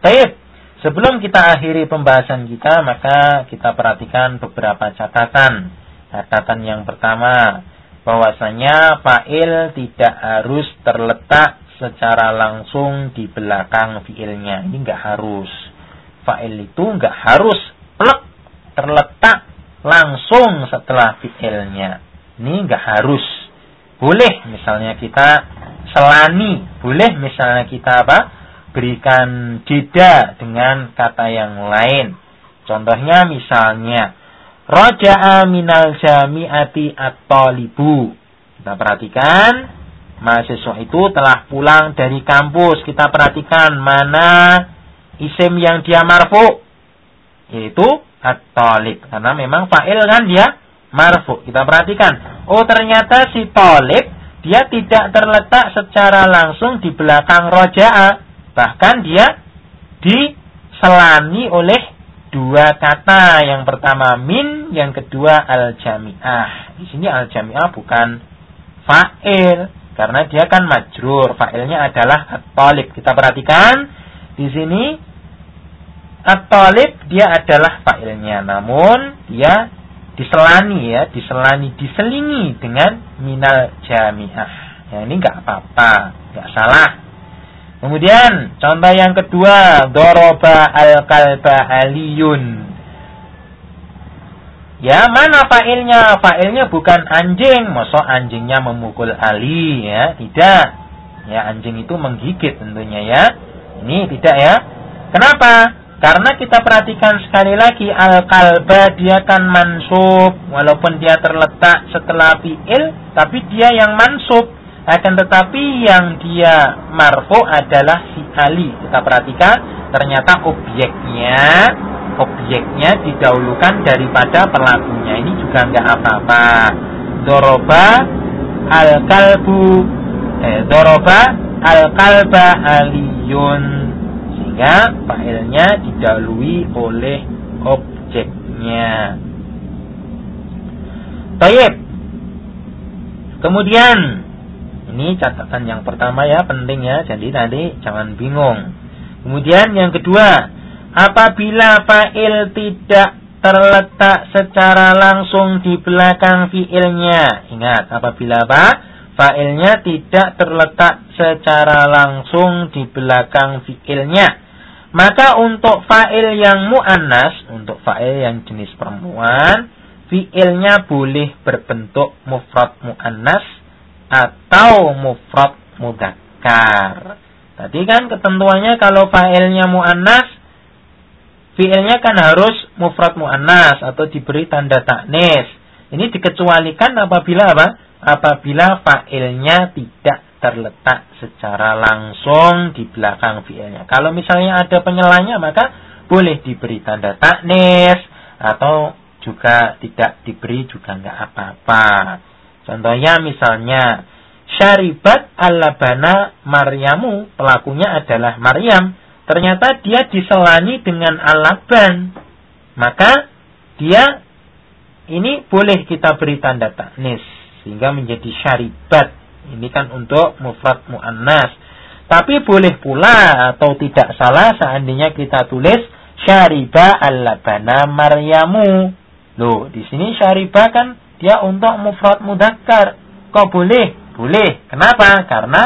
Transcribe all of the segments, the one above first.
Baik, sebelum kita akhiri pembahasan kita, maka kita perhatikan beberapa catatan. Catatan yang pertama, bahwasanya fa'il tidak harus terletak secara langsung di belakang fiilnya. Ini enggak harus. Fa'il itu enggak harus plek terletak langsung setelah fiilnya. Ini enggak harus. Boleh misalnya kita selani, boleh misalnya kita apa? Berikan jeda dengan kata yang lain. Contohnya misalnya Raja'a minal jami'ati at-talibu. Kita perhatikan mahasiswa itu telah pulang dari kampus. Kita perhatikan mana isim yang dia marfu yaitu at-talib karena memang fa'il kan dia marfu. Kita perhatikan. Oh ternyata si talib dia tidak terletak secara langsung di belakang roja'a. Bahkan dia diselani oleh dua kata. Yang pertama min, yang kedua al-jami'ah. Di sini al-jami'ah bukan fa'il. Karena dia kan majrur. Fa'ilnya adalah at-talib. Kita perhatikan. Di sini at-talib dia adalah fa'ilnya. Namun dia diselani ya, diselani, diselingi dengan minal jami'ah. Ya ini enggak apa-apa, enggak salah. Kemudian contoh yang kedua, doroba al-kalba aliyun. Ya, mana fa'ilnya? Fa'ilnya bukan anjing. Masa anjingnya memukul Ali ya? Tidak. Ya, anjing itu menggigit tentunya ya. Ini tidak ya. Kenapa? Karena kita perhatikan sekali lagi al-kalba dia kan mansub walaupun dia terletak setelah fi'il tapi dia yang mansub akan tetapi yang dia marfu adalah si Ali. Kita perhatikan ternyata objeknya objeknya didahulukan daripada pelakunya. Ini juga enggak apa-apa. Doroba al-kalbu eh, doroba al-kalba aliyun sehingga fa'ilnya didahului oleh objeknya. Baik. Kemudian ini catatan yang pertama ya penting ya. Jadi nanti jangan bingung. Kemudian yang kedua, apabila fa'il tidak terletak secara langsung di belakang fiilnya. Ingat, apabila apa? Fa'ilnya tidak terletak secara langsung di belakang fiilnya. Maka untuk fa'il yang mu'annas, untuk fa'il yang jenis perempuan, fi'ilnya boleh berbentuk mufrad mu'annas atau mufrad mudakar. Tadi kan ketentuannya kalau fa'ilnya mu'annas, fi'ilnya kan harus mufrad mu'annas atau diberi tanda taknis. Ini dikecualikan apabila apa? Apabila fa'ilnya tidak terletak secara langsung di belakang fiilnya. Kalau misalnya ada penyelanya maka boleh diberi tanda taknis atau juga tidak diberi juga nggak apa-apa. Contohnya misalnya syaribat alabana Maryamu pelakunya adalah Maryam. Ternyata dia diselani dengan alaban. Maka dia ini boleh kita beri tanda taknis sehingga menjadi syaribat ini kan untuk mufrad muannas. Tapi boleh pula atau tidak salah seandainya kita tulis syariba al-labana maryamu. Loh, di sini syariba kan dia untuk mufrad mudakkar. Kok boleh? Boleh. Kenapa? Karena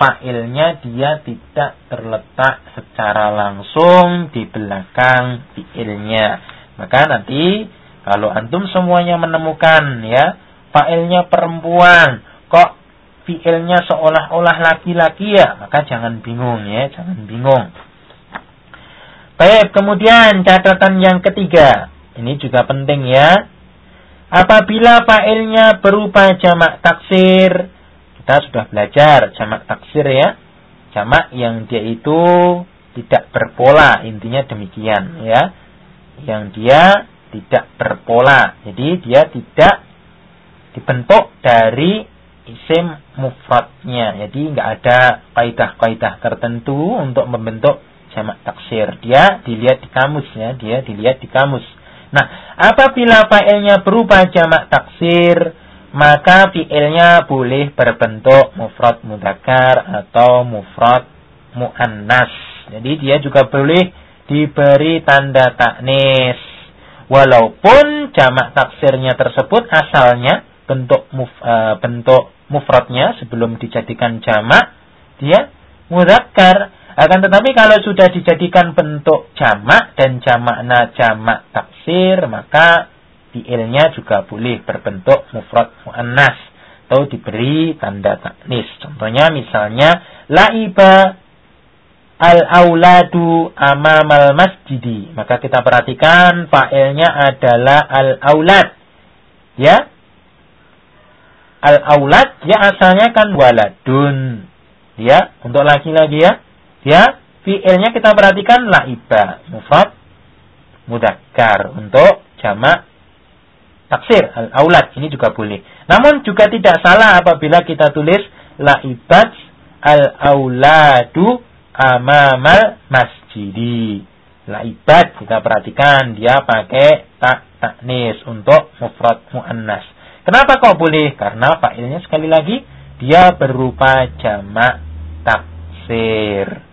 fa'ilnya dia tidak terletak secara langsung di belakang fi'ilnya. Maka nanti kalau antum semuanya menemukan ya fa'ilnya perempuan, kok fiilnya seolah-olah laki-laki ya, maka jangan bingung ya, jangan bingung. Baik, kemudian catatan yang ketiga. Ini juga penting ya. Apabila fa'ilnya berupa jamak taksir, kita sudah belajar jamak taksir ya. Jamak yang dia itu tidak berpola, intinya demikian ya. Yang dia tidak berpola. Jadi dia tidak dibentuk dari isim mufradnya. Jadi nggak ada kaidah-kaidah tertentu untuk membentuk jamak taksir. Dia dilihat di kamus ya, dia dilihat di kamus. Nah, apabila fa'ilnya berupa jamak taksir, maka fi'ilnya boleh berbentuk mufrad mudakar atau mufrad muannas. Jadi dia juga boleh diberi tanda taknis. Walaupun jamak taksirnya tersebut asalnya bentuk muf, uh, bentuk mufradnya sebelum dijadikan jamak dia mudzakkar. Akan tetapi kalau sudah dijadikan bentuk jamak dan jamakna jamak taksir, maka fiilnya juga boleh berbentuk mufrad muannas atau diberi tanda taknis. Contohnya misalnya laiba al-auladu amamal masjidi. Maka kita perhatikan fa'ilnya adalah al-aulad. Ya. Al-aulad ya asalnya kan waladun. Ya, untuk laki-laki ya. Ya, fi'ilnya kita perhatikan laiba, mufrad mudakkar untuk jamak taksir al-aulad ini juga boleh. Namun juga tidak salah apabila kita tulis laibat al-auladu amamal masjidi. Laibat kita perhatikan dia pakai tak taknis untuk mufrad muannas. Kenapa kok boleh? Karena fa'ilnya sekali lagi dia berupa jamak taksir.